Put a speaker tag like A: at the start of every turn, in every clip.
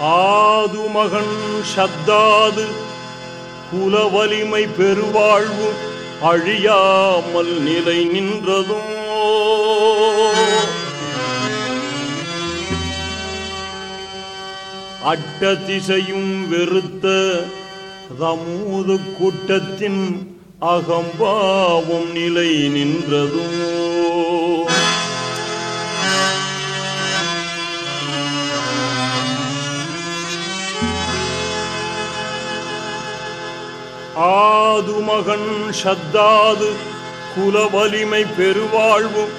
A: ஆது மகன் சத்தாது குல வலிமை பெருவாழ்வு அழியாமல் நிலை நின்றதும். அட்ட திசையும் வெறுத்த ரமூது கூட்டத்தின் அகம்பாவும் நிலை நின்றதும். ஆது மகன் சத்தாது குல வலிமை பெருவாழ்வும்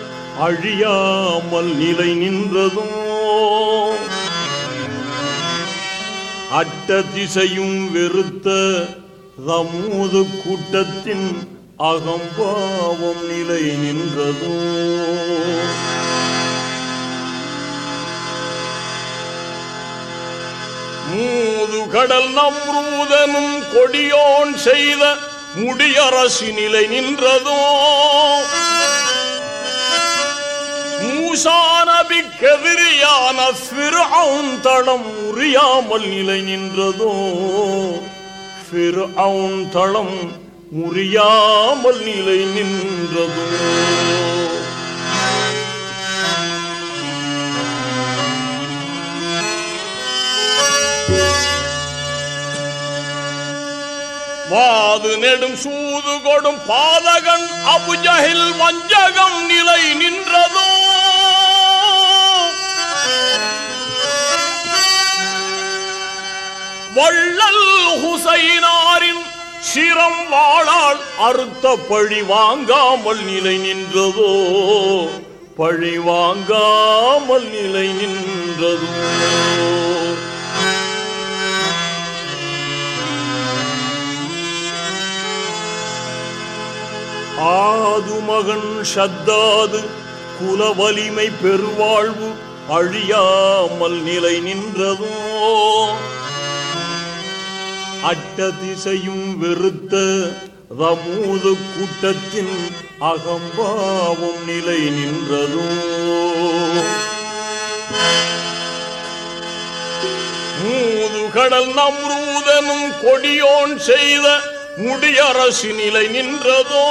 A: அழியாமல் நிலை நின்றதும். அட்ட திசையும் வெறுத்த தமூது கூட்டத்தின் அகம்பாவம் நிலை நின்றதும். கடல் நம்ரூதனும் கொடியோன் செய்த முடியரசி நிலை நின்றதோ? மூசானபிக்கெதிரியான ஃபிர்அவுன் தளம் முறியாமல் நிலை நின்றதோ? ஃபிர்அவுன் தளம் முறியாமல் நிலை நின்றதோ? வாது நெடும் சூது கொடும் பாதகன் அபுஜகில் வஞ்சகம் நிலை நின்றதோ? வள்ளல் ஹுசைனாரின் சிரம் வாழால் அறுத்த பழி வாங்காமல் நிலை நின்றதோ? பழி வாங்காமல் நிலை நின்றதோ? ஆது மகன் சத்தாது குல வலிமை பெருவாழ்வு அழியாமல் நிலை நின்றதோ? அட்ட திசையும் வெறுத்த ரமூது கூட்டத்தின் அகம்பாவும் நிலை நின்றதோ? மூது கடல் நம்ரூதனும் கொடியோன் செய்த முடியரசு நிலை நின்றதோ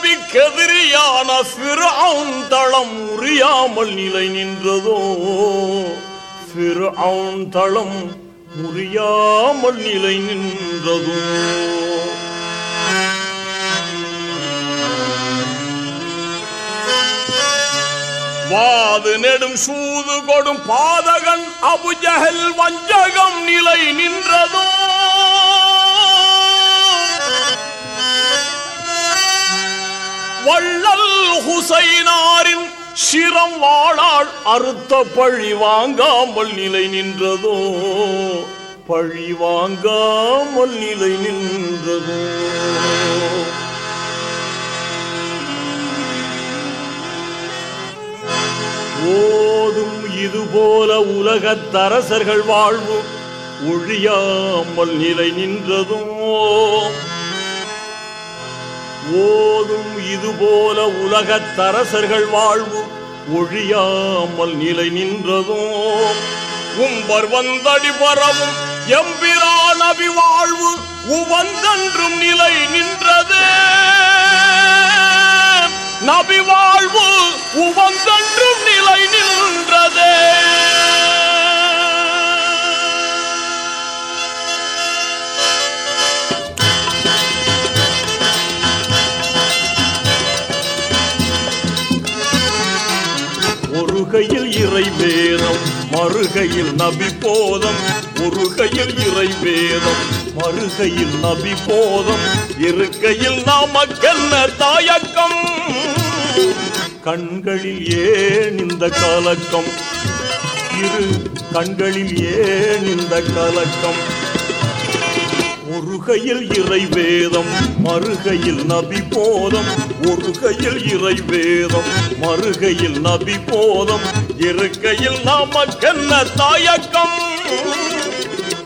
A: மூசானபிக்கெதிரியான பிறவுன் தளம் முறியாமல் நிலை நின்றதோ? பிறவுன் தளம் முறியாமல் நிலை நின்றதோ? வாது நெடும் சூது கொடும் பாதகன் அபுஜகல் வஞ்சகம் நிலை நின்றதோ? வள்ளல் ஹுசைனாரின் சிரம் வாழால் அறுத்த பழி வாங்காமல் நிலை நின்றதோ? பழி வாங்காமல் நிலை நின்றதோ? இதுபோல உலகத்தரசர்கள் வாழ்வு ஒழியாமல் நிலை நின்றதும். ஓதும் இதுபோல உலகத்தரசர்கள் வாழ்வு ஒழியாமல் நிலை நின்றதும். உம்பர் வந்தடி பரவும் எம்பிரான் அபிவாழ்வு உவந்தன்றும் நிலை நின்றது. நபி வாழ்வு உவந்தன்றும் நிலை ஒரு கையில் இறை வேதம் மறுகையில் நபி போதம். ஒரு கையில் இறை வேதம் மறுகையில் நபி போதம். இருக்கையில் நமக்கென்ன தாயக்கம். கண்களில் ஏன் இந்த கலக்கம்? இரு கண்களில் ஏன் இந்த கலக்கம்? ஒரு கையில் இறை வேதம் மறுகையில் நபி போதம் ஒரு கையில் இறை வேதம் மறுகையில் நபி போதம் இருக்கையில் நமக்கென்ன தாயக்கம்?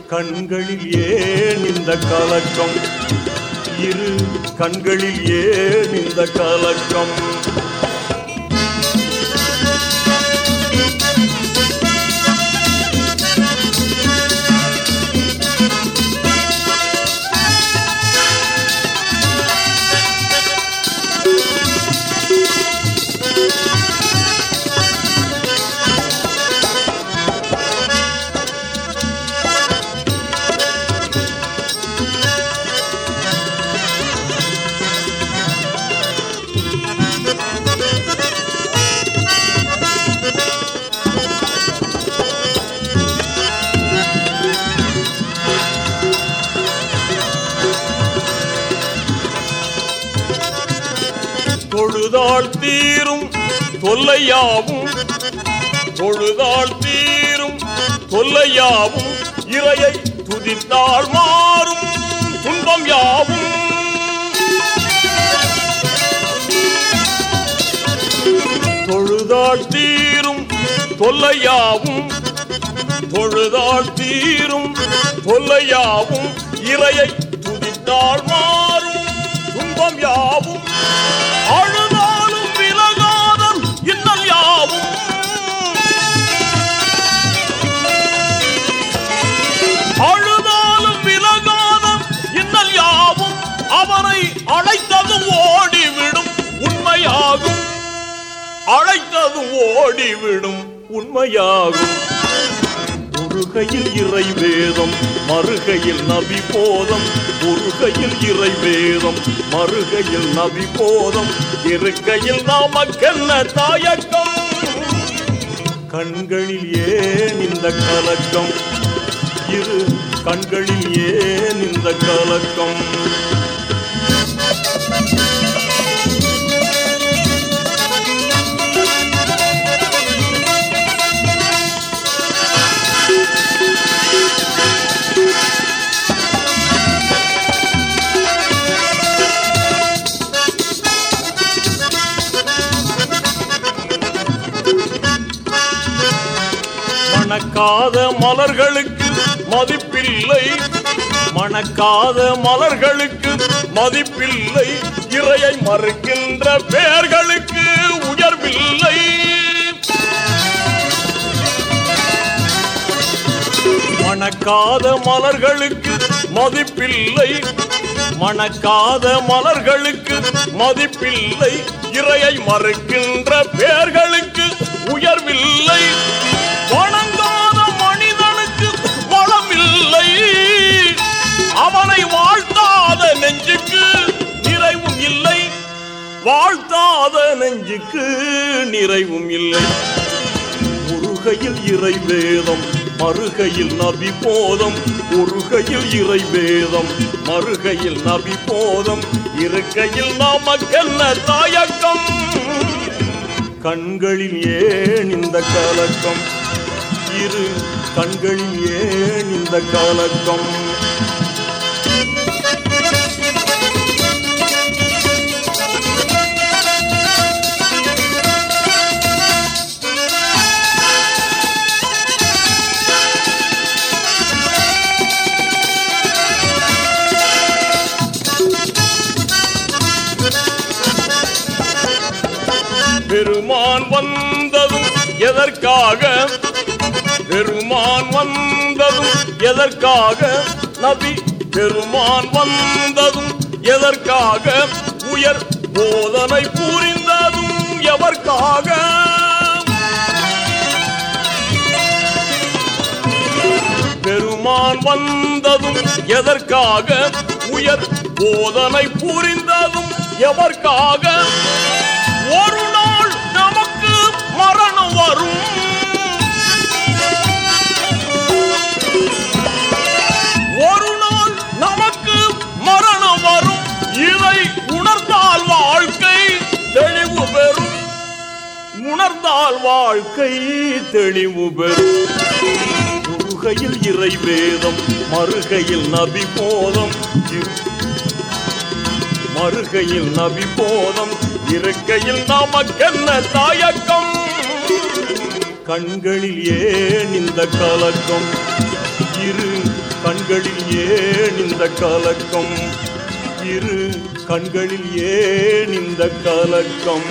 A: கண்களில் ஏன் இந்த கலக்கம்? இரு கண்களில் ஏன் இந்த கலக்கம்? தொழுதாள் தீரும் தொல்லையாவும். தொழுதாள் தீரும் தொல்லையாவும். இறையை துதித்தாள் மாறும் துன்பம் யாவும். தொழுதாள் தீரும் தொல்லையாவும். தொழுதாள் தீரும் தொல்லையாவும். இறையை துதித்தாள் மாறும் துன்பம் யாவும். ஓடிவிடும் உண்மையாகும். முருகையில் இறை வேதம் மறுகையில் நபி போதம் முருகையில் இறை வேதம் மறுகையில் நபி போதம் இருக்கையில் நாமக்கென்ன தாயக்கம் கண்களில் ஏன் இந்த கலக்கம்? இரு கண்களில் ஏன் இந்த கலக்கம்? மணக்காத மலர்களுக்கு மதிப்பில்லை. மணக்காத மலர்களுக்கு மதிப்பில்லை. இறையை மறுக்கின்ற பேர்களுக்கு உயர்வில்லை. மணக்காத மலர்களுக்கு மதிப்பில்லை. மணக்காத மலர்களுக்கு மதிப்பில்லை. இறையை மறுக்கின்ற பேர்களுக்கு உயர்வில்லை. வணங்காத வாழ்த்தாத நெஞ்சுக்கு நிறைவும் இல்லை. முருகையில் இறை வேதம் மறுகையில் நபி போதம். முருகையில் இறை வேதம் மறுகையில் நபி போதம். இருக்கையில் நாமக்கென்ன தாயக்கம் கண்களில் ஏன் இந்த கலக்கம்? இரு கண்களில் ஏன் இந்த கலக்கம்? எதற்காக பெருமான் வந்ததும் எதற்காக நபி பெருமான் வந்ததும் எதற்காக உயர் போதனை புரிந்ததும் எவர்க்காக பெருமான் வந்ததும் எதற்காக உயர் போதனை புரிந்ததும் எவர்க்காக ஒரு நாள் நமக்கு மரணம் வரும். வாழ்க்கை தெளிவு பெறும் முருகையில் இறை வேதம் மறுகையில் நபி போதம் மறுகையில் நபி போதம் இருக்கையில் நமக்கென்ன தாயக்கம் கண்களில் ஏன் இந்த கலக்கம்? இரு கண்களில் ஏன் இந்த கலக்கம்? இரு கண்களில் ஏன் இந்த கலக்கம்?